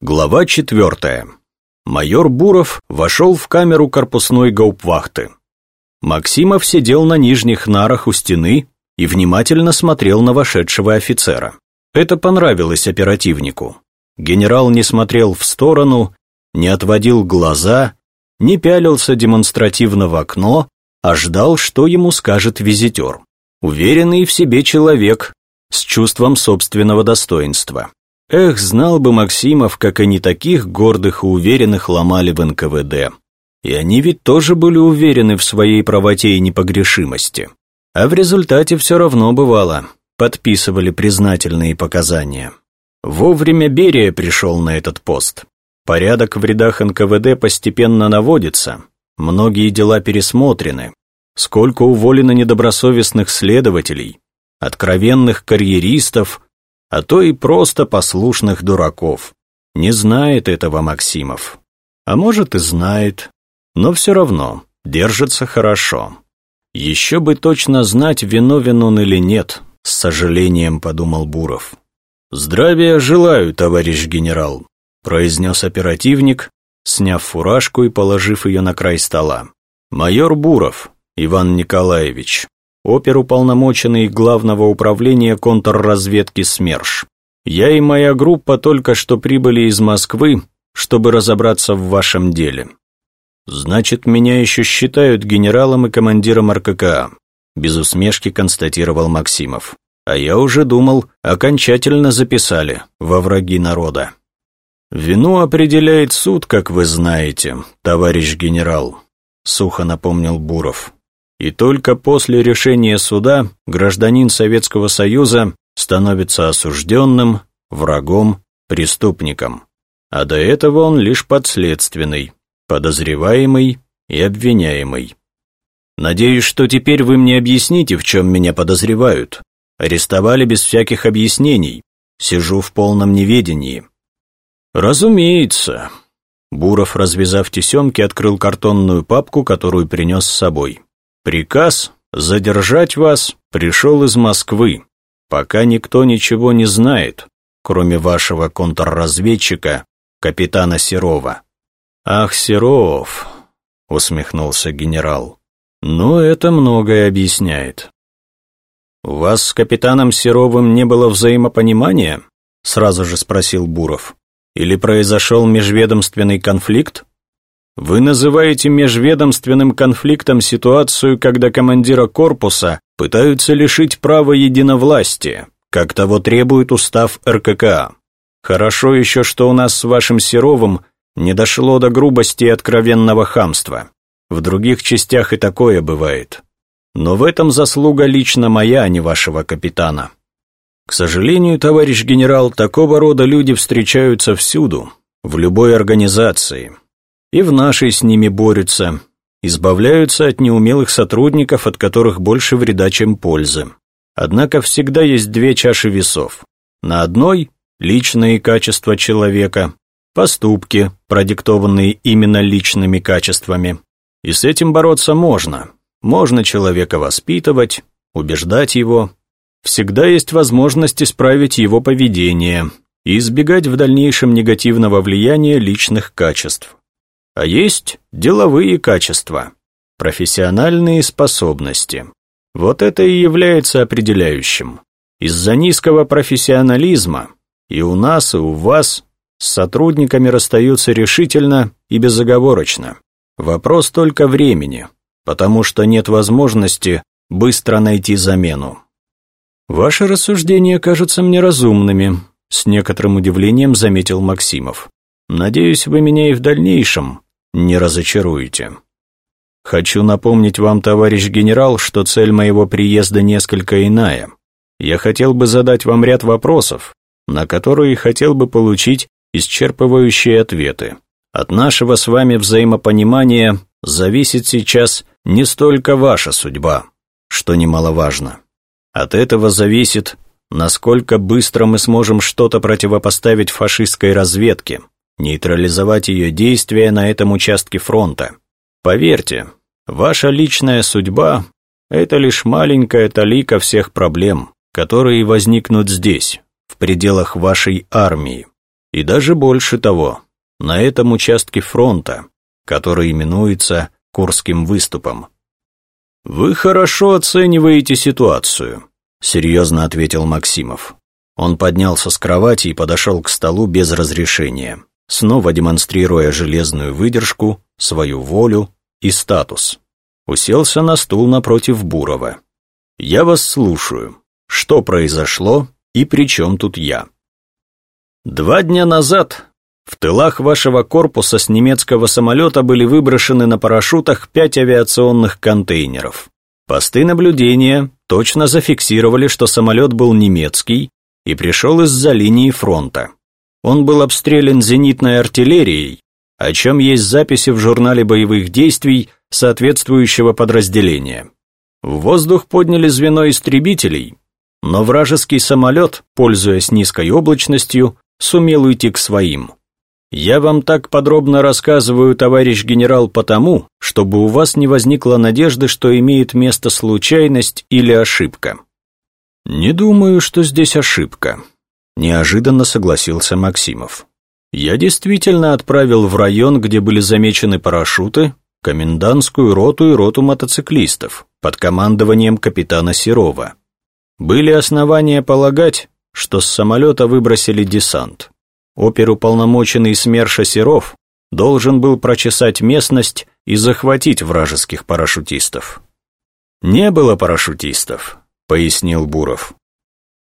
Глава четвертая. Майор Буров вошел в камеру корпусной гаупвахты. Максимов сидел на нижних нарах у стены и внимательно смотрел на вошедшего офицера. Это понравилось оперативнику. Генерал не смотрел в сторону, не отводил глаза, не пялился демонстративно в окно, а ждал, что ему скажет визитер. Уверенный в себе человек с чувством собственного достоинства. Эх, знал бы Максимов, как они таких гордых и уверенных ломали в НКВД. И они ведь тоже были уверены в своей правоте и непогрешимости. А в результате все равно бывало. Подписывали признательные показания. Вовремя Берия пришел на этот пост. Порядок в рядах НКВД постепенно наводится. Многие дела пересмотрены. Сколько уволено недобросовестных следователей, откровенных карьеристов – а то и просто послушных дураков. Не знает этого Максимов. А может и знает, но все равно держится хорошо. Еще бы точно знать, виновен он или нет, с сожалением подумал Буров. «Здравия желаю, товарищ генерал», произнес оперативник, сняв фуражку и положив ее на край стола. «Майор Буров, Иван Николаевич, оперуполномоченный Главного управления контрразведки СМЕРШ. Я и моя группа только что прибыли из Москвы, чтобы разобраться в вашем деле. Значит, меня еще считают генералом и командиром РККА, без усмешки констатировал Максимов. А я уже думал, окончательно записали во враги народа. Вину определяет суд, как вы знаете, товарищ генерал, сухо напомнил Буров и только после решения суда гражданин Советского Союза становится осужденным, врагом, преступником. А до этого он лишь подследственный, подозреваемый и обвиняемый. Надеюсь, что теперь вы мне объясните, в чем меня подозревают. Арестовали без всяких объяснений. Сижу в полном неведении. Разумеется. Буров, развязав тесемки, открыл картонную папку, которую принес с собой. Приказ задержать вас пришел из Москвы, пока никто ничего не знает, кроме вашего контрразведчика, капитана Серова. Ах, Серов, усмехнулся генерал. Ну, это многое объясняет. У вас с капитаном Серовым не было взаимопонимания? Сразу же спросил Буров. Или произошел межведомственный конфликт? Вы называете межведомственным конфликтом ситуацию, когда командира корпуса пытаются лишить права единовластия, как того требует устав РККА. Хорошо еще, что у нас с вашим Серовым не дошло до грубости и откровенного хамства. В других частях и такое бывает. Но в этом заслуга лично моя, а не вашего капитана. К сожалению, товарищ генерал, такого рода люди встречаются всюду, в любой организации и в нашей с ними борются, избавляются от неумелых сотрудников, от которых больше вреда, чем пользы. Однако всегда есть две чаши весов. На одной – личные качества человека, поступки, продиктованные именно личными качествами. И с этим бороться можно. Можно человека воспитывать, убеждать его. Всегда есть возможность исправить его поведение и избегать в дальнейшем негативного влияния личных качеств. А есть деловые качества, профессиональные способности. Вот это и является определяющим. Из-за низкого профессионализма и у нас, и у вас с сотрудниками расстаются решительно и безоговорочно. Вопрос только времени, потому что нет возможности быстро найти замену. Ваши рассуждения кажутся мне разумными, с некоторым удивлением заметил Максимов. Надеюсь, вы меня и в дальнейшем не разочаруете. Хочу напомнить вам, товарищ генерал, что цель моего приезда несколько иная. Я хотел бы задать вам ряд вопросов, на которые хотел бы получить исчерпывающие ответы. От нашего с вами взаимопонимания зависит сейчас не столько ваша судьба, что немаловажно. От этого зависит, насколько быстро мы сможем что-то противопоставить фашистской разведке, нейтрализовать ее действия на этом участке фронта. Поверьте, ваша личная судьба – это лишь маленькая талика всех проблем, которые возникнут здесь, в пределах вашей армии. И даже больше того, на этом участке фронта, который именуется Курским выступом. «Вы хорошо оцениваете ситуацию», — серьезно ответил Максимов. Он поднялся с кровати и подошел к столу без разрешения, снова демонстрируя железную выдержку, свою волю и статус. Уселся на стул напротив Бурова. «Я вас слушаю. Что произошло и при чем тут я?» Два дня назад в тылах вашего корпуса с немецкого самолета были выброшены на парашютах пять авиационных контейнеров. Посты наблюдения точно зафиксировали, что самолет был немецкий и пришел из-за линии фронта. Он был обстрелян зенитной артиллерией, о чем есть записи в журнале боевых действий соответствующего подразделения. В воздух подняли звено истребителей, но вражеский самолет, пользуясь низкой облачностью, сумел уйти к своим. Я вам так подробно рассказываю, товарищ генерал, потому, чтобы у вас не возникло надежды, что имеет место случайность или ошибка. Не думаю, что здесь ошибка, неожиданно согласился Максимов. Я действительно отправил в район, где были замечены парашюты, комендантскую роту и роту мотоциклистов под командованием капитана Серова. Были основания полагать, что с самолета выбросили десант. Оперуполномоченный СМЕРШа Серов должен был прочесать местность и захватить вражеских парашютистов. «Не было парашютистов», — пояснил Буров.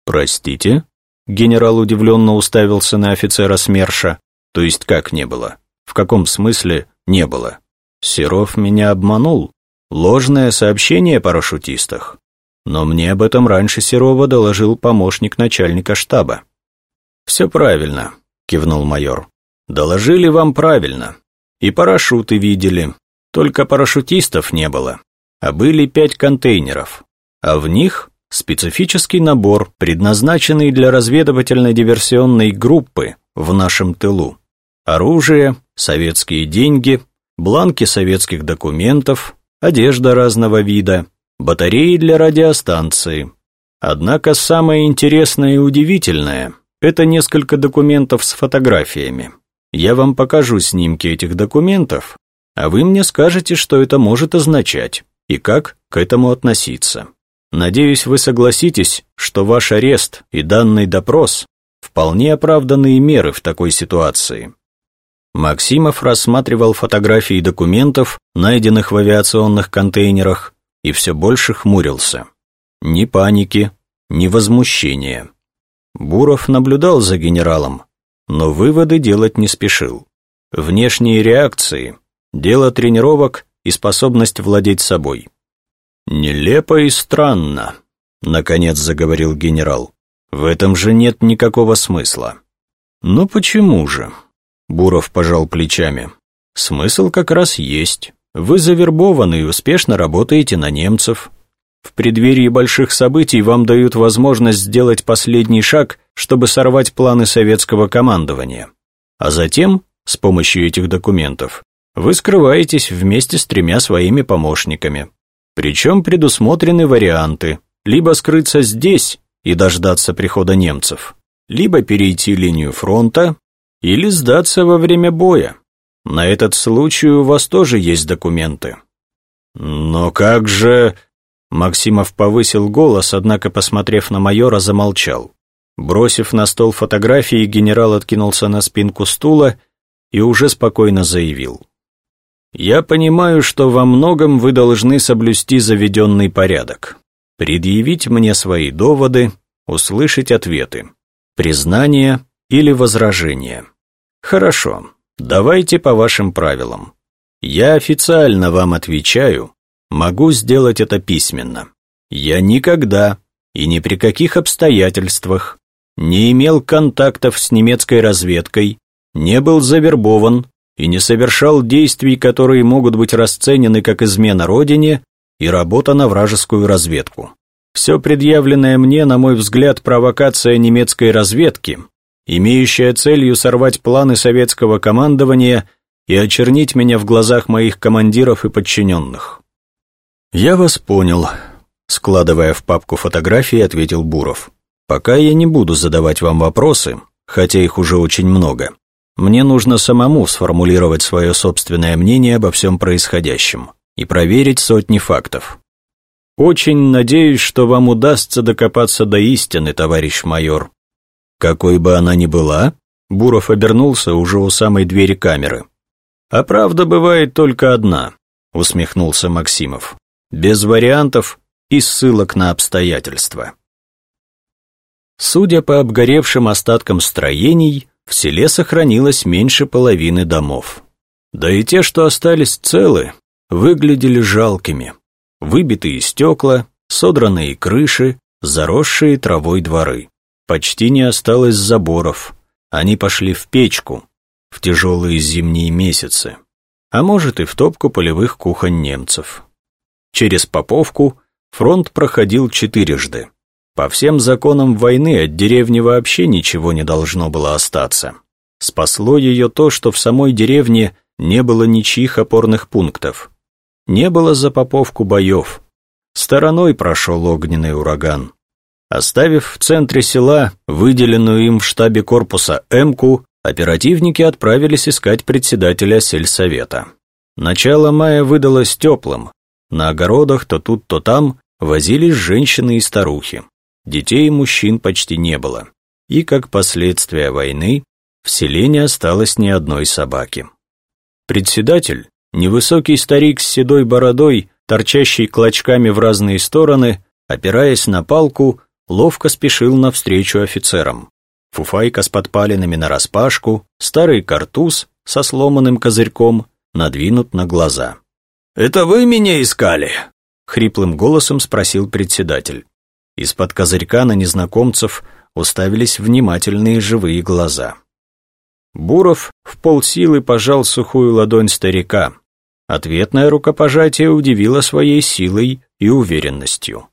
«Простите?» — генерал удивленно уставился на офицера СМЕРШа. «То есть как не было? В каком смысле не было? Серов меня обманул? Ложное сообщение о парашютистах? Но мне об этом раньше Серова доложил помощник начальника штаба». «Все правильно кивнул майор. «Доложили вам правильно. И парашюты видели. Только парашютистов не было. А были пять контейнеров. А в них специфический набор, предназначенный для разведывательной диверсионной группы в нашем тылу. Оружие, советские деньги, бланки советских документов, одежда разного вида, батареи для радиостанции. Однако самое интересное и удивительное – это несколько документов с фотографиями. Я вам покажу снимки этих документов, а вы мне скажете, что это может означать и как к этому относиться. Надеюсь, вы согласитесь, что ваш арест и данный допрос вполне оправданные меры в такой ситуации. Максимов рассматривал фотографии документов, найденных в авиационных контейнерах, и все больше хмурился. Ни паники, ни возмущения. Буров наблюдал за генералом, но выводы делать не спешил. Внешние реакции, дело тренировок и способность владеть собой. «Нелепо и странно», — наконец заговорил генерал. «В этом же нет никакого смысла». «Ну почему же?» — Буров пожал плечами. «Смысл как раз есть. Вы завербованы и успешно работаете на немцев. В преддверии больших событий вам дают возможность сделать последний шаг, чтобы сорвать планы советского командования. А затем, с помощью этих документов, вы скрываетесь вместе с тремя своими помощниками. Причем предусмотрены варианты либо скрыться здесь и дождаться прихода немцев, либо перейти линию фронта, или сдаться во время боя. На этот случай у вас тоже есть документы. Но как же... Максимов повысил голос, однако, посмотрев на майора, замолчал. Бросив на стол фотографии, генерал откинулся на спинку стула и уже спокойно заявил. «Я понимаю, что во многом вы должны соблюсти заведенный порядок, предъявить мне свои доводы, услышать ответы, признания или возражения. Хорошо, давайте по вашим правилам. Я официально вам отвечаю, Могу сделать это письменно. Я никогда и ни при каких обстоятельствах не имел контактов с немецкой разведкой, не был завербован и не совершал действий, которые могут быть расценены как измена родине и работа на вражескую разведку. Все предъявленное мне, на мой взгляд, провокация немецкой разведки, имеющая целью сорвать планы советского командования и очернить меня в глазах моих командиров и подчиненных. «Я вас понял», — складывая в папку фотографии, ответил Буров. «Пока я не буду задавать вам вопросы, хотя их уже очень много. Мне нужно самому сформулировать свое собственное мнение обо всем происходящем и проверить сотни фактов. Очень надеюсь, что вам удастся докопаться до истины, товарищ майор. Какой бы она ни была, Буров обернулся уже у самой двери камеры. А правда бывает только одна, усмехнулся Максимов. Без вариантов и ссылок на обстоятельства. Судя по обгоревшим остаткам строений, в селе сохранилось меньше половины домов. Да и те, что остались целы, выглядели жалкими. Выбитые стекла, содранные крыши, заросшие травой дворы. Почти не осталось заборов. Они пошли в печку, в тяжелые зимние месяцы. А может и в топку полевых кухонь немцев. Через Поповку фронт проходил четырежды. По всем законам войны от деревни вообще ничего не должно было остаться. Спасло ее то, что в самой деревне не было ничьих опорных пунктов. Не было за Поповку боев. Стороной прошел огненный ураган. Оставив в центре села выделенную им в штабе корпуса Эмку, оперативники отправились искать председателя сельсовета. Начало мая выдалось теплым. На огородах то тут, то там возились женщины и старухи. Детей и мужчин почти не было. И, как последствие войны, в селе не осталось ни одной собаки. Председатель, невысокий старик с седой бородой, торчащий клочками в разные стороны, опираясь на палку, ловко спешил навстречу офицерам. Фуфайка с подпалинами нараспашку, старый картуз со сломанным козырьком надвинут на глаза. «Это вы меня искали?» — хриплым голосом спросил председатель. Из-под козырька на незнакомцев уставились внимательные живые глаза. Буров в полсилы пожал сухую ладонь старика. Ответное рукопожатие удивило своей силой и уверенностью.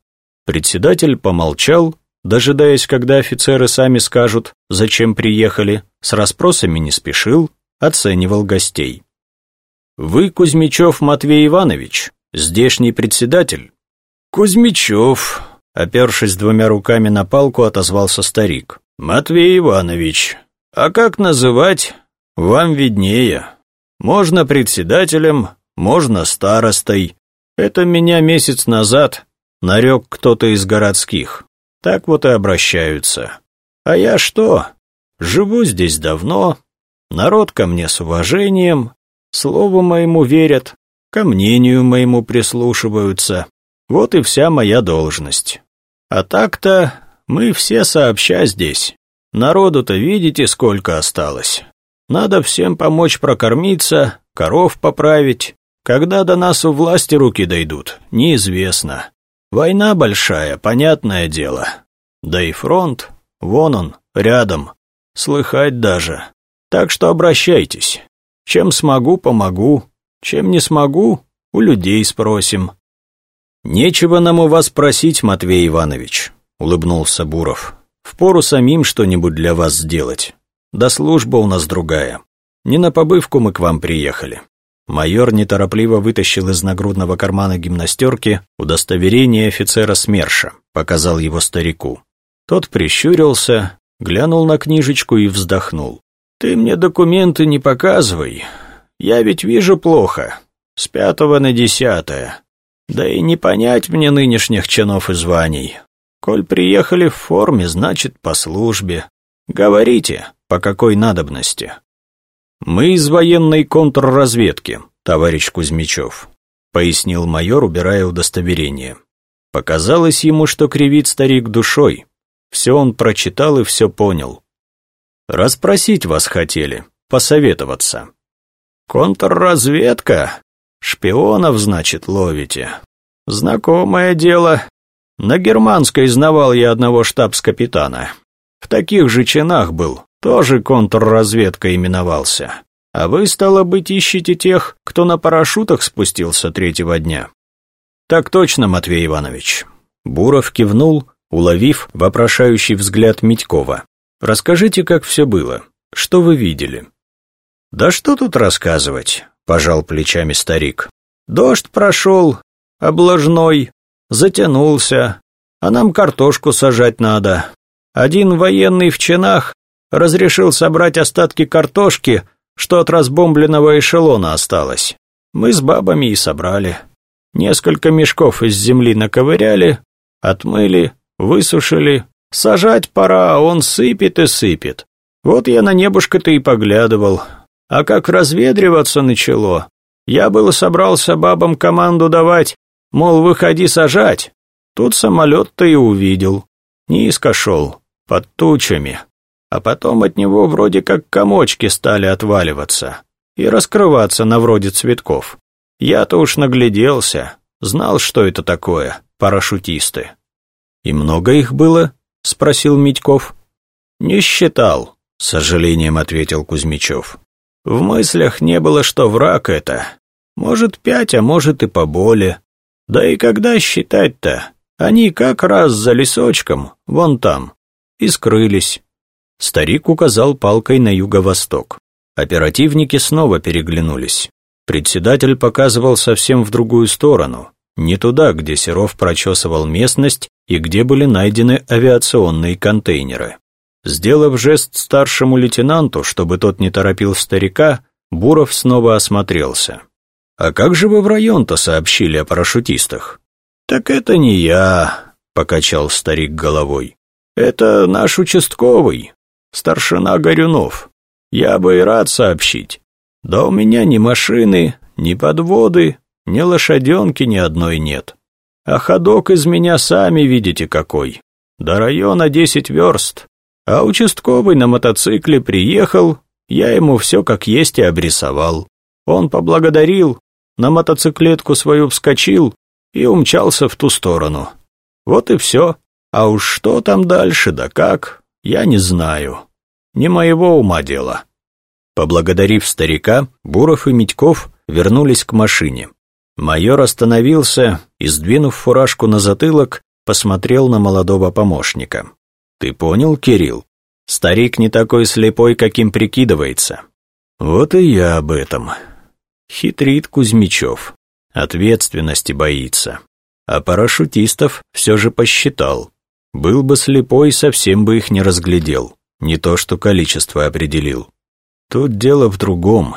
Председатель помолчал, дожидаясь, когда офицеры сами скажут, зачем приехали, с расспросами не спешил, оценивал гостей. «Вы Кузьмичев Матвей Иванович, здешний председатель?» «Кузьмичев», — опершись двумя руками на палку, отозвался старик. «Матвей Иванович, а как называть? Вам виднее. Можно председателем, можно старостой. Это меня месяц назад нарек кто-то из городских. Так вот и обращаются. А я что? Живу здесь давно, народ ко мне с уважением, слову моему верят, ко мнению моему прислушиваются. Вот и вся моя должность. А так-то мы все сообща здесь. Народу-то видите, сколько осталось. Надо всем помочь прокормиться, коров поправить. Когда до нас у власти руки дойдут, неизвестно. Война большая, понятное дело. Да и фронт, вон он, рядом. Слыхать даже. Так что обращайтесь. Чем смогу, помогу. Чем не смогу, у людей спросим. Нечего нам у вас просить, Матвей Иванович, улыбнулся Буров. Впору самим что-нибудь для вас сделать. Да служба у нас другая. Не на побывку мы к вам приехали. Майор неторопливо вытащил из нагрудного кармана гимнастерки удостоверение офицера СМЕРШа, показал его старику. Тот прищурился, глянул на книжечку и вздохнул. «Ты мне документы не показывай. Я ведь вижу плохо. С пятого на десятое. Да и не понять мне нынешних чинов и званий. Коль приехали в форме, значит, по службе. Говорите, по какой надобности?» «Мы из военной контрразведки, товарищ Кузьмичев», пояснил майор, убирая удостоверение. Показалось ему, что кривит старик душой. Все он прочитал и все понял. «Расспросить вас хотели, посоветоваться». «Контрразведка? Шпионов, значит, ловите? Знакомое дело. На германской знавал я одного штабс-капитана. В таких же чинах был, тоже контрразведка именовался. А вы, стало быть, ищете тех, кто на парашютах спустился третьего дня. Так точно, Матвей Иванович. Буров кивнул, уловив вопрошающий взгляд Митькова. Расскажите, как все было. Что вы видели? Да что тут рассказывать, пожал плечами старик. Дождь прошел, обложной, затянулся, а нам картошку сажать надо. Один военный в чинах разрешил собрать остатки картошки, что от разбомбленного эшелона осталось. Мы с бабами и собрали. Несколько мешков из земли наковыряли, отмыли, высушили. Сажать пора, а он сыпет и сыпет. Вот я на небушка-то и поглядывал. А как разведриваться начало, я было собрался бабам команду давать, мол, выходи сажать. Тут самолет-то и увидел. Низко шел, под тучами. А потом от него вроде как комочки стали отваливаться и раскрываться на вроде цветков. Я-то уж нагляделся, знал, что это такое, парашютисты. «И много их было?» — спросил Митьков. «Не считал», — с сожалением ответил Кузьмичев. «В мыслях не было, что враг это. Может, пять, а может и поболее. Да и когда считать-то? Они как раз за лесочком, вон там, и скрылись». Старик указал палкой на юго-восток. Оперативники снова переглянулись. Председатель показывал совсем в другую сторону, не туда, где Серов прочесывал местность и где были найдены авиационные контейнеры. Сделав жест старшему лейтенанту, чтобы тот не торопил старика, Буров снова осмотрелся. «А как же вы в район-то сообщили о парашютистах?» «Так это не я», — покачал старик головой. «Это наш участковый, старшина Горюнов. Я бы и рад сообщить. Да у меня ни машины, ни подводы, ни лошаденки ни одной нет. А ходок из меня сами видите какой. До района десять верст. А участковый на мотоцикле приехал, я ему все как есть и обрисовал. Он поблагодарил, на мотоциклетку свою вскочил и умчался в ту сторону. Вот и все. А уж что там дальше, да как, я не знаю. Не моего ума дело. Поблагодарив старика, Буров и Митьков вернулись к машине. Майор остановился и, сдвинув фуражку на затылок, посмотрел на молодого помощника. «Ты понял, Кирилл? Старик не такой слепой, каким прикидывается». «Вот и я об этом». Хитрит Кузьмичев. Ответственности боится. А парашютистов все же посчитал. Был бы слепой, совсем бы их не разглядел. Не то что количество определил. Тут дело в другом.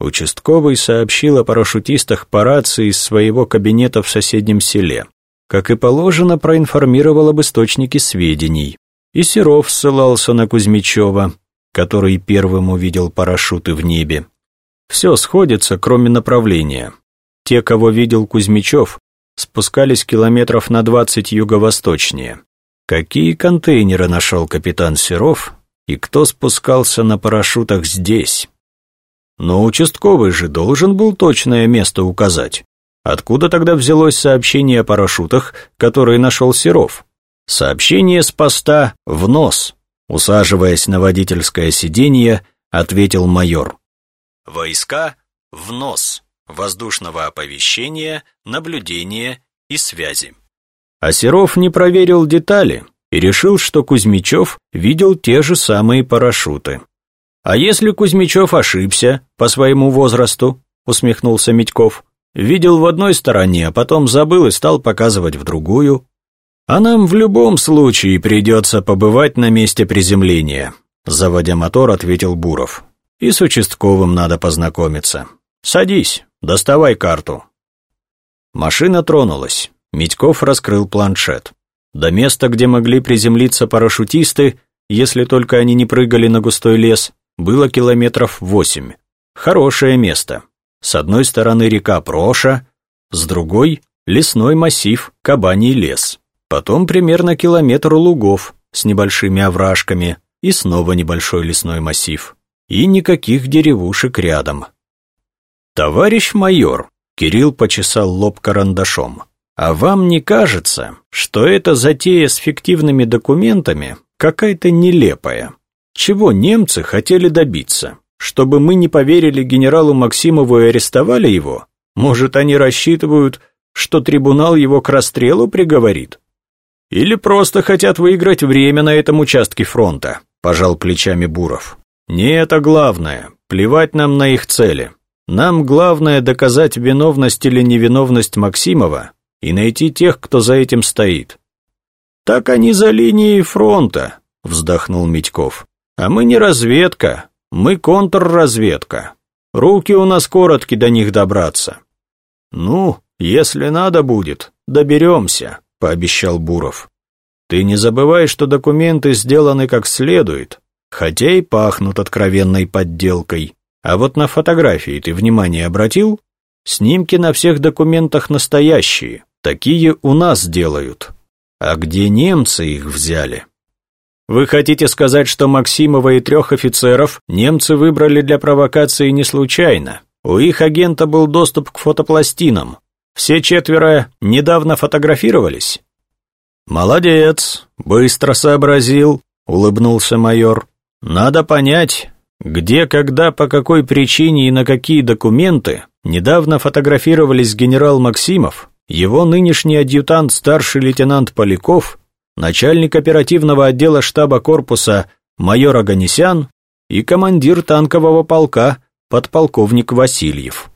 Участковый сообщил о парашютистах по рации из своего кабинета в соседнем селе. Как и положено, проинформировал об источнике сведений. И Серов ссылался на Кузьмичева, который первым увидел парашюты в небе. Все сходится, кроме направления. Те, кого видел Кузьмичев, спускались километров на двадцать юго-восточнее. Какие контейнеры нашел капитан Серов и кто спускался на парашютах здесь? Но участковый же должен был точное место указать. Откуда тогда взялось сообщение о парашютах, которые нашел Серов? Сообщение с поста в нос. Усаживаясь на водительское сиденье, ответил майор. Войска в нос. Воздушного оповещения, наблюдения и связи. А Серов не проверил детали и решил, что Кузьмичев видел те же самые парашюты. «А если Кузьмичев ошибся по своему возрасту?» — усмехнулся Митьков. «Видел в одной стороне, а потом забыл и стал показывать в другую. А нам в любом случае придется побывать на месте приземления», — заводя мотор, ответил Буров. «И с участковым надо познакомиться. Садись, доставай карту». Машина тронулась. Митьков раскрыл планшет. До места, где могли приземлиться парашютисты, если только они не прыгали на густой лес, было километров восемь. Хорошее место. С одной стороны река Проша, с другой — лесной массив Кабаний лес. Потом примерно километр лугов с небольшими овражками и снова небольшой лесной массив. И никаких деревушек рядом. «Товарищ майор», — Кирилл почесал лоб карандашом, «а вам не кажется, что эта затея с фиктивными документами какая-то нелепая?» Чего немцы хотели добиться? Чтобы мы не поверили генералу Максимову и арестовали его? Может, они рассчитывают, что трибунал его к расстрелу приговорит? Или просто хотят выиграть время на этом участке фронта, пожал плечами Буров. Не это главное, плевать нам на их цели. Нам главное доказать виновность или невиновность Максимова и найти тех, кто за этим стоит. Так они за линией фронта, вздохнул Митьков. А мы не разведка, мы контрразведка. Руки у нас коротки до них добраться. Ну, если надо будет, доберемся, пообещал Буров. Ты не забывай, что документы сделаны как следует, хотя и пахнут откровенной подделкой. А вот на фотографии ты внимание обратил? Снимки на всех документах настоящие, такие у нас делают. А где немцы их взяли? Вы хотите сказать, что Максимова и трех офицеров немцы выбрали для провокации не случайно? У их агента был доступ к фотопластинам. Все четверо недавно фотографировались? Молодец, быстро сообразил, улыбнулся майор. Надо понять, где, когда, по какой причине и на какие документы недавно фотографировались генерал Максимов, его нынешний адъютант старший лейтенант Поляков начальник оперативного отдела штаба корпуса майор Аганесян и командир танкового полка подполковник Васильев.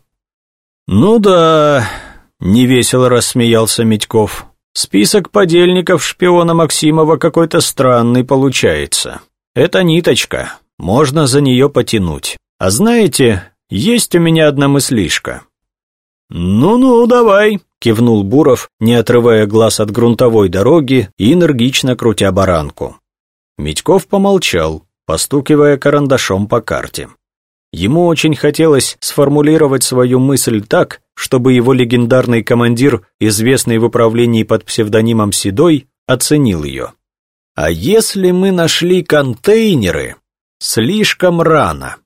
«Ну да», — невесело рассмеялся Медьков, «список подельников шпиона Максимова какой-то странный получается. Это ниточка, можно за нее потянуть. А знаете, есть у меня одна мыслишка». «Ну-ну, давай», — кивнул Буров, не отрывая глаз от грунтовой дороги и энергично крутя баранку. Митьков помолчал, постукивая карандашом по карте. Ему очень хотелось сформулировать свою мысль так, чтобы его легендарный командир, известный в управлении под псевдонимом Седой, оценил ее. «А если мы нашли контейнеры? Слишком рано.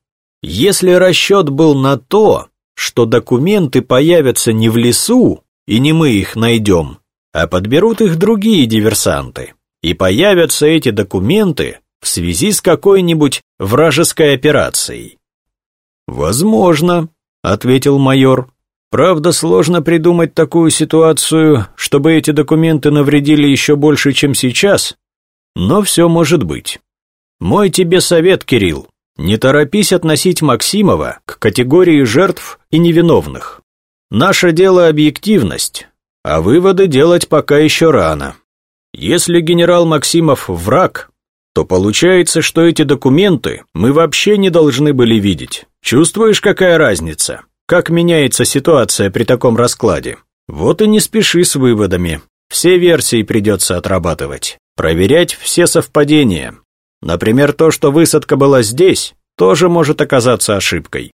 Если расчет был на то, что документы появятся не в лесу, и не мы их найдем, а подберут их другие диверсанты. И появятся эти документы в связи с какой-нибудь вражеской операцией. «Возможно», — ответил майор. «Правда, сложно придумать такую ситуацию, чтобы эти документы навредили еще больше, чем сейчас, но все может быть. Мой тебе совет, Кирилл, не торопись относить Максимова к категории жертв и невиновных. Наше дело объективность, а выводы делать пока еще рано. Если генерал Максимов враг, то получается, что эти документы мы вообще не должны были видеть. Чувствуешь, какая разница? Как меняется ситуация при таком раскладе? Вот и не спеши с выводами. Все версии придется отрабатывать. Проверять все совпадения. Например, то, что высадка была здесь, тоже может оказаться ошибкой.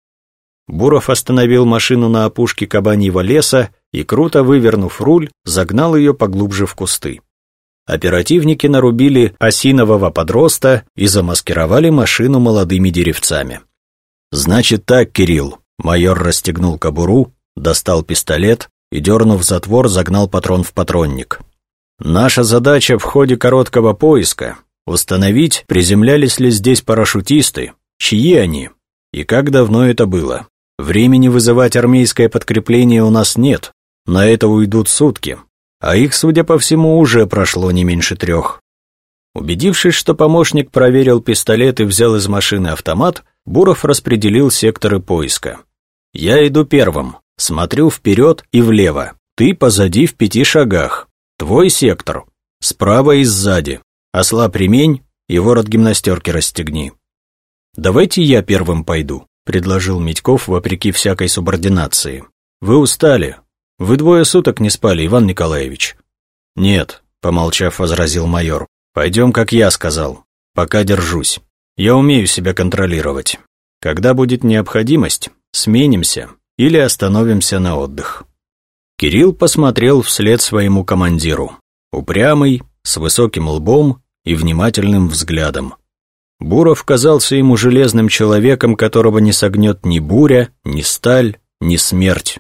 Буров остановил машину на опушке кабаньего леса и, круто вывернув руль, загнал ее поглубже в кусты. Оперативники нарубили осинового подроста и замаскировали машину молодыми деревцами. «Значит так, Кирилл», — майор расстегнул кобуру, достал пистолет и, дернув затвор, загнал патрон в патронник. «Наша задача в ходе короткого поиска — установить, приземлялись ли здесь парашютисты, чьи они и как давно это было. Времени вызывать армейское подкрепление у нас нет, на это уйдут сутки, а их, судя по всему, уже прошло не меньше трех. Убедившись, что помощник проверил пистолет и взял из машины автомат, Буров распределил секторы поиска. «Я иду первым, смотрю вперед и влево, ты позади в пяти шагах, твой сектор, справа и сзади, ослаб ремень и ворот гимнастерки расстегни». «Давайте я первым пойду», — предложил Митьков вопреки всякой субординации. «Вы устали. Вы двое суток не спали, Иван Николаевич». «Нет», — помолчав, возразил майор. «Пойдем, как я сказал. Пока держусь. Я умею себя контролировать. Когда будет необходимость, сменимся или остановимся на отдых». Кирилл посмотрел вслед своему командиру. Упрямый, с высоким лбом и внимательным взглядом. Буров казался ему железным человеком, которого не согнет ни буря, ни сталь, ни смерть.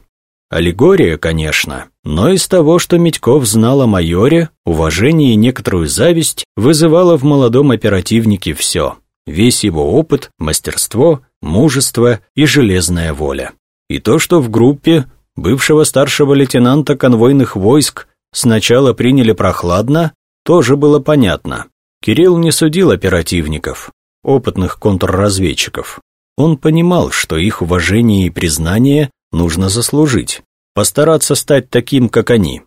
Аллегория, конечно, но из того, что Медьков знал о майоре, уважение и некоторую зависть вызывало в молодом оперативнике все. Весь его опыт, мастерство, мужество и железная воля. И то, что в группе бывшего старшего лейтенанта конвойных войск сначала приняли прохладно, тоже было понятно. Кирилл не судил оперативников, опытных контрразведчиков. Он понимал, что их уважение и признание нужно заслужить, постараться стать таким, как они.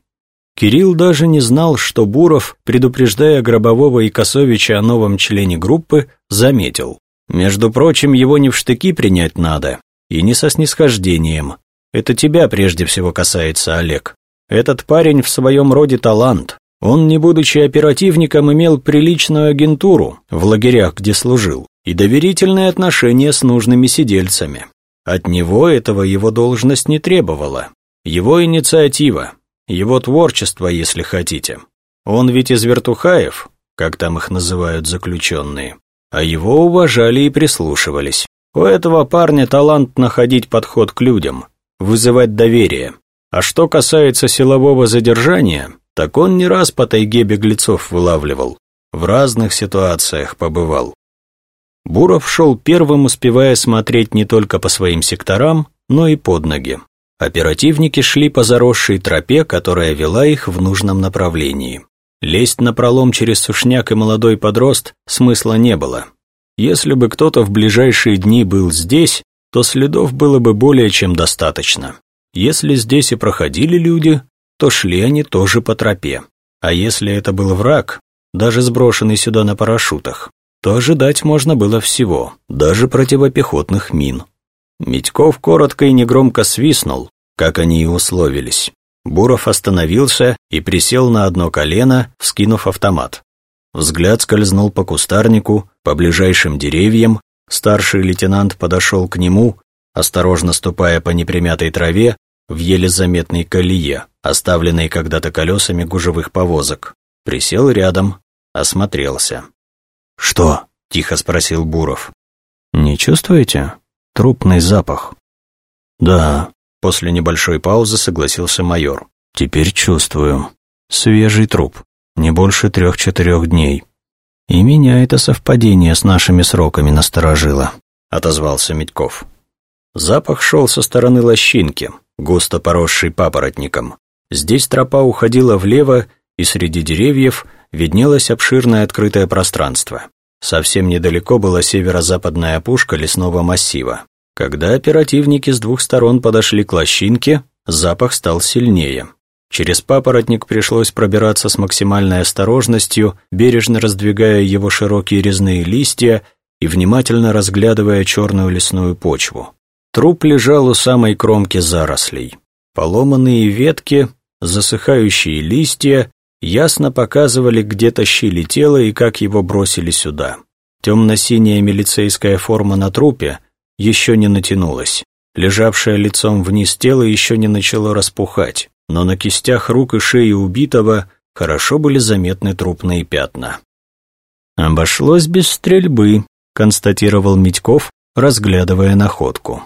Кирилл даже не знал, что Буров, предупреждая Гробового и Косовича о новом члене группы, заметил. Между прочим, его не в штыки принять надо, и не со снисхождением. Это тебя прежде всего касается, Олег. Этот парень в своем роде талант. Он, не будучи оперативником, имел приличную агентуру в лагерях, где служил, и доверительные отношения с нужными сидельцами. От него этого его должность не требовала. Его инициатива, его творчество, если хотите. Он ведь из вертухаев, как там их называют заключенные, а его уважали и прислушивались. У этого парня талант находить подход к людям, вызывать доверие. А что касается силового задержания, так он не раз по тайге беглецов вылавливал, в разных ситуациях побывал. Буров шел первым, успевая смотреть не только по своим секторам, но и под ноги. Оперативники шли по заросшей тропе, которая вела их в нужном направлении. Лезть на пролом через сушняк и молодой подрост смысла не было. Если бы кто-то в ближайшие дни был здесь, то следов было бы более чем достаточно. Если здесь и проходили люди, то шли они тоже по тропе. А если это был враг, даже сброшенный сюда на парашютах, то ожидать можно было всего, даже противопехотных мин. Митьков коротко и негромко свистнул, как они и условились. Буров остановился и присел на одно колено, вскинув автомат. Взгляд скользнул по кустарнику, по ближайшим деревьям, старший лейтенант подошел к нему, осторожно ступая по непримятой траве в еле заметной колее, оставленной когда-то колесами гужевых повозок. Присел рядом, осмотрелся. «Что?» — тихо спросил Буров. «Не чувствуете?» Трупный запах. Да, после небольшой паузы согласился майор. Теперь чувствую. Свежий труп. Не больше трех-четырех дней. И меня это совпадение с нашими сроками насторожило, отозвался Медьков. Запах шел со стороны лощинки, густо поросшей папоротником. Здесь тропа уходила влево, и среди деревьев виднелось обширное открытое пространство. Совсем недалеко была северо-западная опушка лесного массива. Когда оперативники с двух сторон подошли к лощинке, запах стал сильнее. Через папоротник пришлось пробираться с максимальной осторожностью, бережно раздвигая его широкие резные листья и внимательно разглядывая черную лесную почву. Труп лежал у самой кромки зарослей. Поломанные ветки, засыхающие листья ясно показывали, где тащили тело и как его бросили сюда. Темно-синяя милицейская форма на трупе еще не натянулась. Лежавшее лицом вниз тело еще не начало распухать, но на кистях рук и шеи убитого хорошо были заметны трупные пятна. «Обошлось без стрельбы», — констатировал Митьков, разглядывая находку.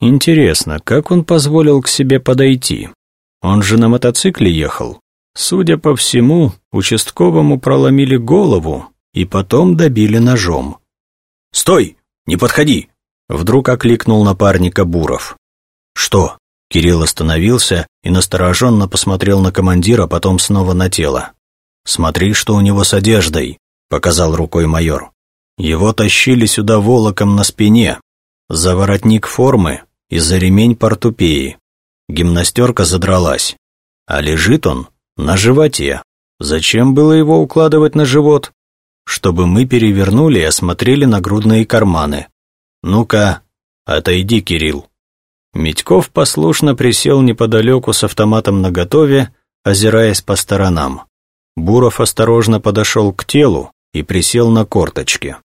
«Интересно, как он позволил к себе подойти? Он же на мотоцикле ехал. Судя по всему, участковому проломили голову и потом добили ножом. «Стой! Не подходи!» Вдруг окликнул напарника Буров. «Что?» Кирилл остановился и настороженно посмотрел на командира, потом снова на тело. «Смотри, что у него с одеждой», — показал рукой майор. «Его тащили сюда волоком на спине, за воротник формы и за ремень портупеи. Гимнастерка задралась, а лежит он на животе. Зачем было его укладывать на живот? Чтобы мы перевернули и осмотрели нагрудные карманы. «Ну-ка, отойди, Кирилл». Митьков послушно присел неподалеку с автоматом наготове, озираясь по сторонам. Буров осторожно подошел к телу и присел на корточки.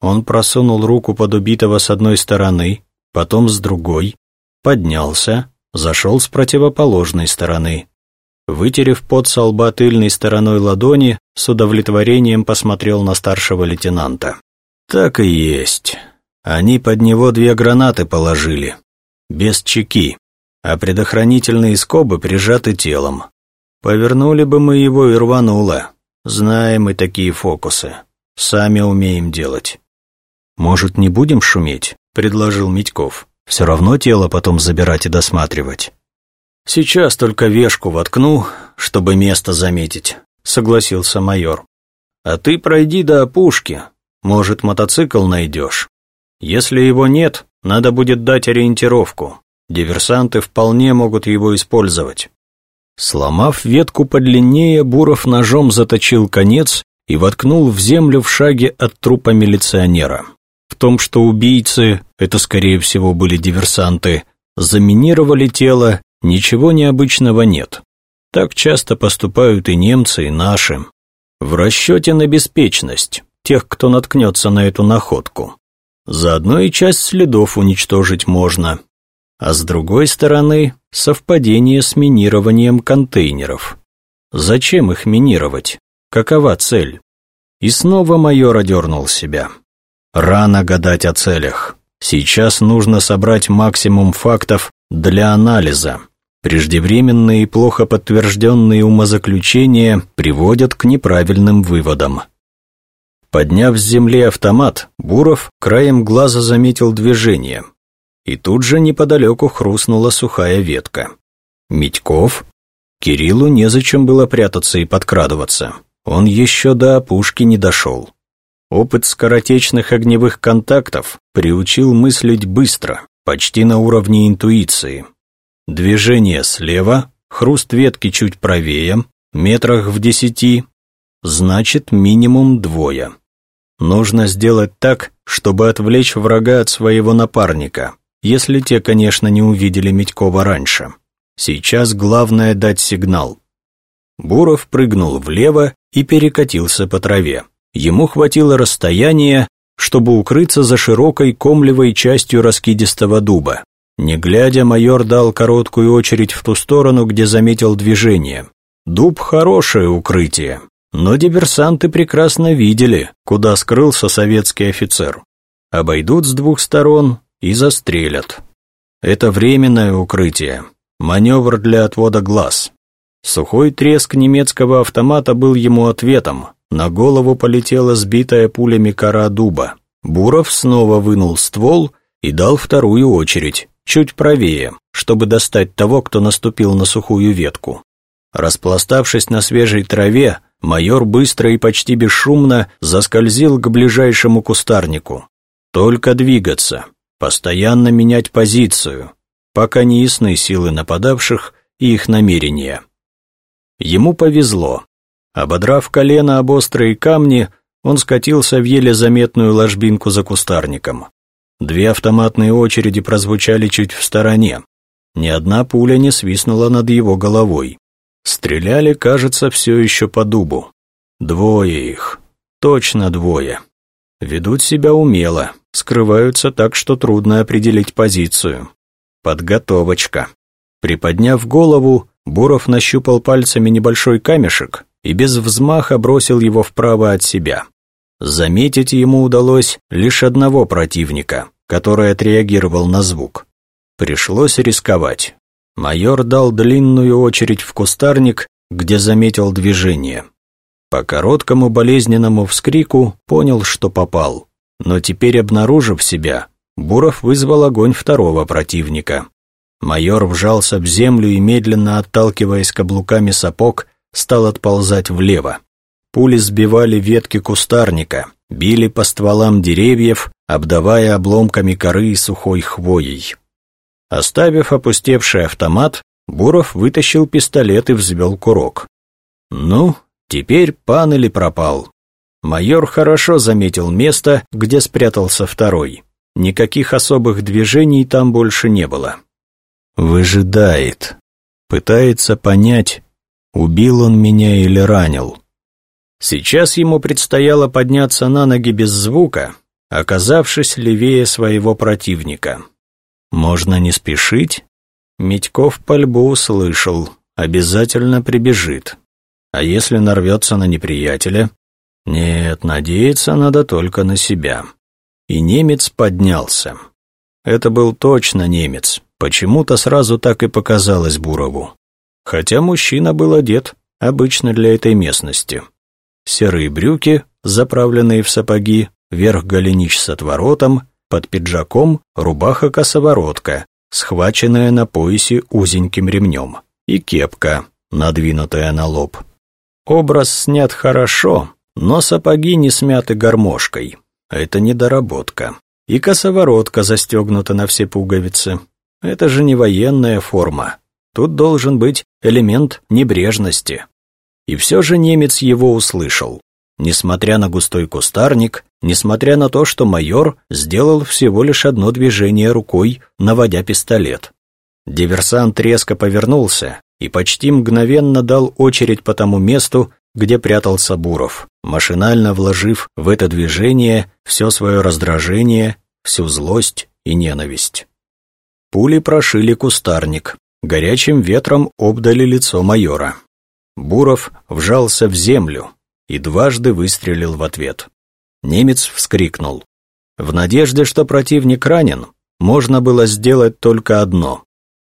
Он просунул руку под убитого с одной стороны, потом с другой, поднялся, зашел с противоположной стороны. Вытерев пот со лба тыльной стороной ладони, с удовлетворением посмотрел на старшего лейтенанта. «Так и есть. Они под него две гранаты положили, без чеки, а предохранительные скобы прижаты телом. Повернули бы мы его и рвануло. Знаем мы такие фокусы. Сами умеем делать. «Может, не будем шуметь?» — предложил Митьков. «Все равно тело потом забирать и досматривать». «Сейчас только вешку воткну, чтобы место заметить», — согласился майор. «А ты пройди до опушки, может, мотоцикл найдешь. Если его нет, надо будет дать ориентировку. Диверсанты вполне могут его использовать. Сломав ветку подлиннее, Буров ножом заточил конец и воткнул в землю в шаге от трупа милиционера. В том, что убийцы, это скорее всего были диверсанты, заминировали тело, ничего необычного нет. Так часто поступают и немцы, и наши. В расчете на беспечность тех, кто наткнется на эту находку. Заодно и часть следов уничтожить можно. А с другой стороны, совпадение с минированием контейнеров. Зачем их минировать? Какова цель? И снова майор одернул себя. Рано гадать о целях. Сейчас нужно собрать максимум фактов для анализа. Преждевременные и плохо подтвержденные умозаключения приводят к неправильным выводам. Подняв с земли автомат, Буров краем глаза заметил движение. И тут же неподалеку хрустнула сухая ветка. Митьков? Кириллу незачем было прятаться и подкрадываться. Он еще до опушки не дошел. Опыт скоротечных огневых контактов приучил мыслить быстро, почти на уровне интуиции. Движение слева, хруст ветки чуть правее, метрах в десяти, значит минимум двое. Нужно сделать так, чтобы отвлечь врага от своего напарника, если те, конечно, не увидели Митькова раньше. Сейчас главное дать сигнал. Буров прыгнул влево и перекатился по траве. Ему хватило расстояния, чтобы укрыться за широкой комлевой частью раскидистого дуба. Не глядя, майор дал короткую очередь в ту сторону, где заметил движение. Дуб – хорошее укрытие, но диверсанты прекрасно видели, куда скрылся советский офицер. Обойдут с двух сторон и застрелят. Это временное укрытие, маневр для отвода глаз. Сухой треск немецкого автомата был ему ответом. На голову полетела сбитая пулями кора дуба. Буров снова вынул ствол и дал вторую очередь чуть правее, чтобы достать того, кто наступил на сухую ветку. Распластавшись на свежей траве, майор быстро и почти бесшумно заскользил к ближайшему кустарнику. Только двигаться, постоянно менять позицию, пока не ясны силы нападавших и их намерения. Ему повезло. Ободрав колено об острые камни, он скатился в еле заметную ложбинку за кустарником. Две автоматные очереди прозвучали чуть в стороне. Ни одна пуля не свистнула над его головой. Стреляли, кажется, все еще по дубу. Двое их. Точно двое. Ведут себя умело, скрываются так, что трудно определить позицию. Подготовочка. Приподняв голову, Буров нащупал пальцами небольшой камешек и без взмаха бросил его вправо от себя. Заметить ему удалось лишь одного противника, который отреагировал на звук. Пришлось рисковать. Майор дал длинную очередь в кустарник, где заметил движение. По короткому болезненному вскрику понял, что попал. Но теперь, обнаружив себя, Буров вызвал огонь второго противника. Майор вжался в землю и, медленно отталкиваясь каблуками сапог, стал отползать влево. Пули сбивали ветки кустарника, били по стволам деревьев, обдавая обломками коры и сухой хвоей. Оставив опустевший автомат, Буров вытащил пистолет и взвел курок. Ну, теперь пан или пропал. Майор хорошо заметил место, где спрятался второй. Никаких особых движений там больше не было. Выжидает. Пытается понять, убил он меня или ранил. Сейчас ему предстояло подняться на ноги без звука, оказавшись левее своего противника. Можно не спешить? Митьков пальбу услышал, обязательно прибежит. А если нарвется на неприятеля? Нет, надеяться надо только на себя. И немец поднялся. Это был точно немец, почему-то сразу так и показалось Бурову. Хотя мужчина был одет обычно для этой местности серые брюки, заправленные в сапоги, верх голенищ с отворотом, под пиджаком рубаха-косоворотка, схваченная на поясе узеньким ремнем, и кепка, надвинутая на лоб. Образ снят хорошо, но сапоги не смяты гармошкой. Это недоработка. И косоворотка застегнута на все пуговицы. Это же не военная форма. Тут должен быть элемент небрежности. И все же немец его услышал. Несмотря на густой кустарник, несмотря на то, что майор сделал всего лишь одно движение рукой, наводя пистолет. Диверсант резко повернулся и почти мгновенно дал очередь по тому месту, где прятался Буров, машинально вложив в это движение все свое раздражение, всю злость и ненависть. Пули прошили кустарник, горячим ветром обдали лицо майора. Буров вжался в землю и дважды выстрелил в ответ. Немец вскрикнул. В надежде, что противник ранен, можно было сделать только одно.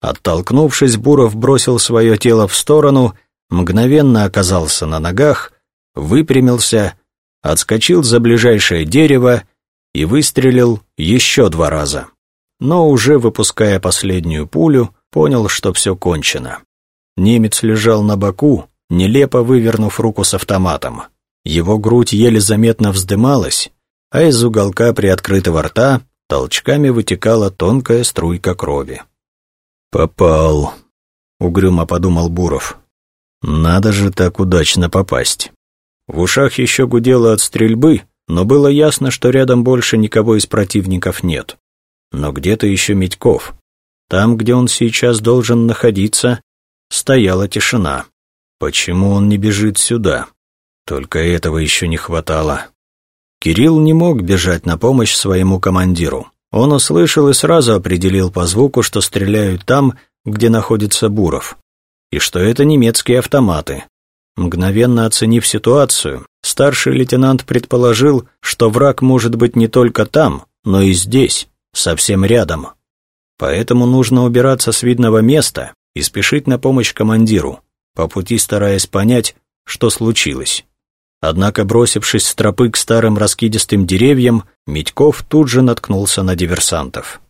Оттолкнувшись, Буров бросил свое тело в сторону мгновенно оказался на ногах, выпрямился, отскочил за ближайшее дерево и выстрелил еще два раза. Но уже выпуская последнюю пулю, понял, что все кончено. Немец лежал на боку, нелепо вывернув руку с автоматом. Его грудь еле заметно вздымалась, а из уголка приоткрытого рта толчками вытекала тонкая струйка крови. «Попал», — угрюмо подумал Буров. Надо же так удачно попасть. В ушах еще гудело от стрельбы, но было ясно, что рядом больше никого из противников нет. Но где-то еще Митьков. Там, где он сейчас должен находиться, стояла тишина. Почему он не бежит сюда? Только этого еще не хватало. Кирилл не мог бежать на помощь своему командиру. Он услышал и сразу определил по звуку, что стреляют там, где находится Буров и что это немецкие автоматы. Мгновенно оценив ситуацию, старший лейтенант предположил, что враг может быть не только там, но и здесь, совсем рядом. Поэтому нужно убираться с видного места и спешить на помощь командиру, по пути стараясь понять, что случилось. Однако, бросившись с тропы к старым раскидистым деревьям, Митьков тут же наткнулся на диверсантов.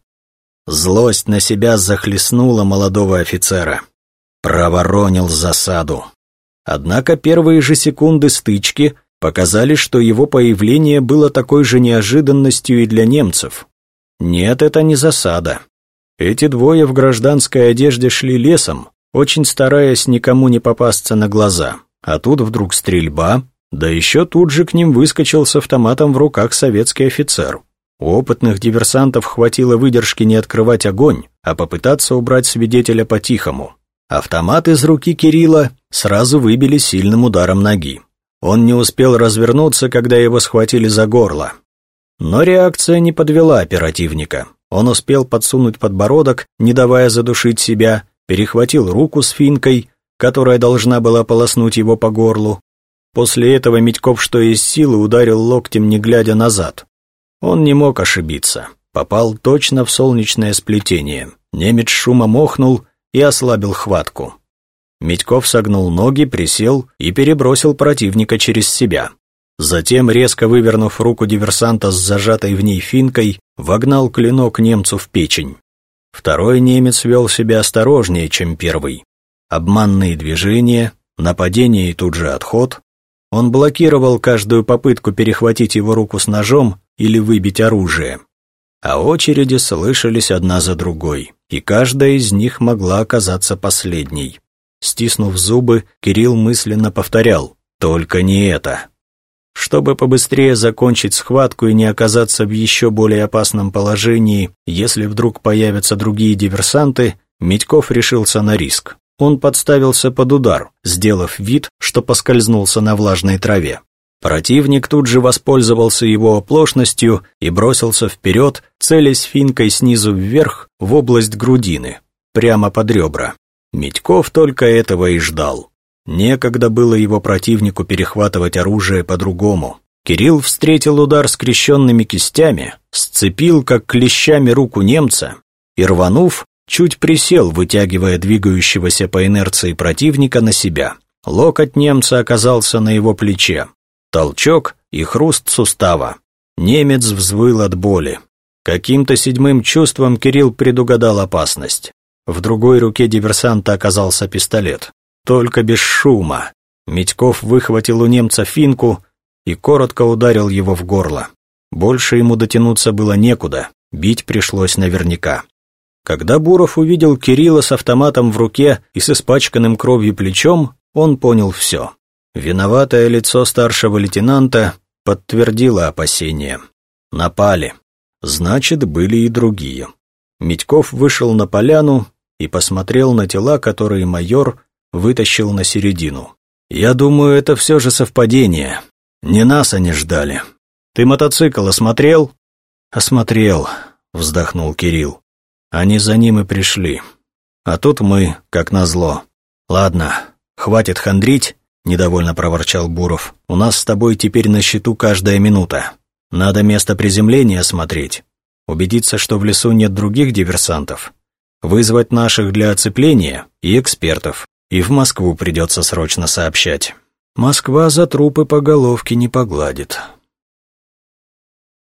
Злость на себя захлестнула молодого офицера проворонил засаду. Однако первые же секунды стычки показали, что его появление было такой же неожиданностью и для немцев. Нет, это не засада. Эти двое в гражданской одежде шли лесом, очень стараясь никому не попасться на глаза. А тут вдруг стрельба, да еще тут же к ним выскочил с автоматом в руках советский офицер. У опытных диверсантов хватило выдержки не открывать огонь, а попытаться убрать свидетеля по-тихому. Автомат из руки Кирилла сразу выбили сильным ударом ноги. Он не успел развернуться, когда его схватили за горло. Но реакция не подвела оперативника. Он успел подсунуть подбородок, не давая задушить себя, перехватил руку с финкой, которая должна была полоснуть его по горлу. После этого Митьков что из силы ударил локтем, не глядя назад. Он не мог ошибиться. Попал точно в солнечное сплетение. Немец шумом охнул и ослабил хватку. Митьков согнул ноги, присел и перебросил противника через себя. Затем, резко вывернув руку диверсанта с зажатой в ней финкой, вогнал клинок немцу в печень. Второй немец вел себя осторожнее, чем первый. Обманные движения, нападение и тут же отход. Он блокировал каждую попытку перехватить его руку с ножом или выбить оружие а очереди слышались одна за другой, и каждая из них могла оказаться последней. Стиснув зубы, Кирилл мысленно повторял «Только не это». Чтобы побыстрее закончить схватку и не оказаться в еще более опасном положении, если вдруг появятся другие диверсанты, Митьков решился на риск. Он подставился под удар, сделав вид, что поскользнулся на влажной траве. Противник тут же воспользовался его оплошностью и бросился вперед, целясь финкой снизу вверх в область грудины, прямо под ребра. Митьков только этого и ждал. Некогда было его противнику перехватывать оружие по-другому. Кирилл встретил удар скрещенными кистями, сцепил как клещами руку немца и, рванув, чуть присел, вытягивая двигающегося по инерции противника на себя. Локоть немца оказался на его плече. Толчок и хруст сустава. Немец взвыл от боли. Каким-то седьмым чувством Кирилл предугадал опасность. В другой руке диверсанта оказался пистолет. Только без шума. Митьков выхватил у немца финку и коротко ударил его в горло. Больше ему дотянуться было некуда, бить пришлось наверняка. Когда Буров увидел Кирилла с автоматом в руке и с испачканным кровью плечом, он понял все. Виноватое лицо старшего лейтенанта подтвердило опасения. Напали. Значит, были и другие. Митьков вышел на поляну и посмотрел на тела, которые майор вытащил на середину. «Я думаю, это все же совпадение. Не нас они ждали. Ты мотоцикл осмотрел?» «Осмотрел», — вздохнул Кирилл. «Они за ним и пришли. А тут мы, как назло. Ладно, хватит хандрить», — недовольно проворчал Буров. «У нас с тобой теперь на счету каждая минута. Надо место приземления осмотреть, убедиться, что в лесу нет других диверсантов, вызвать наших для оцепления и экспертов, и в Москву придется срочно сообщать. Москва за трупы по головке не погладит.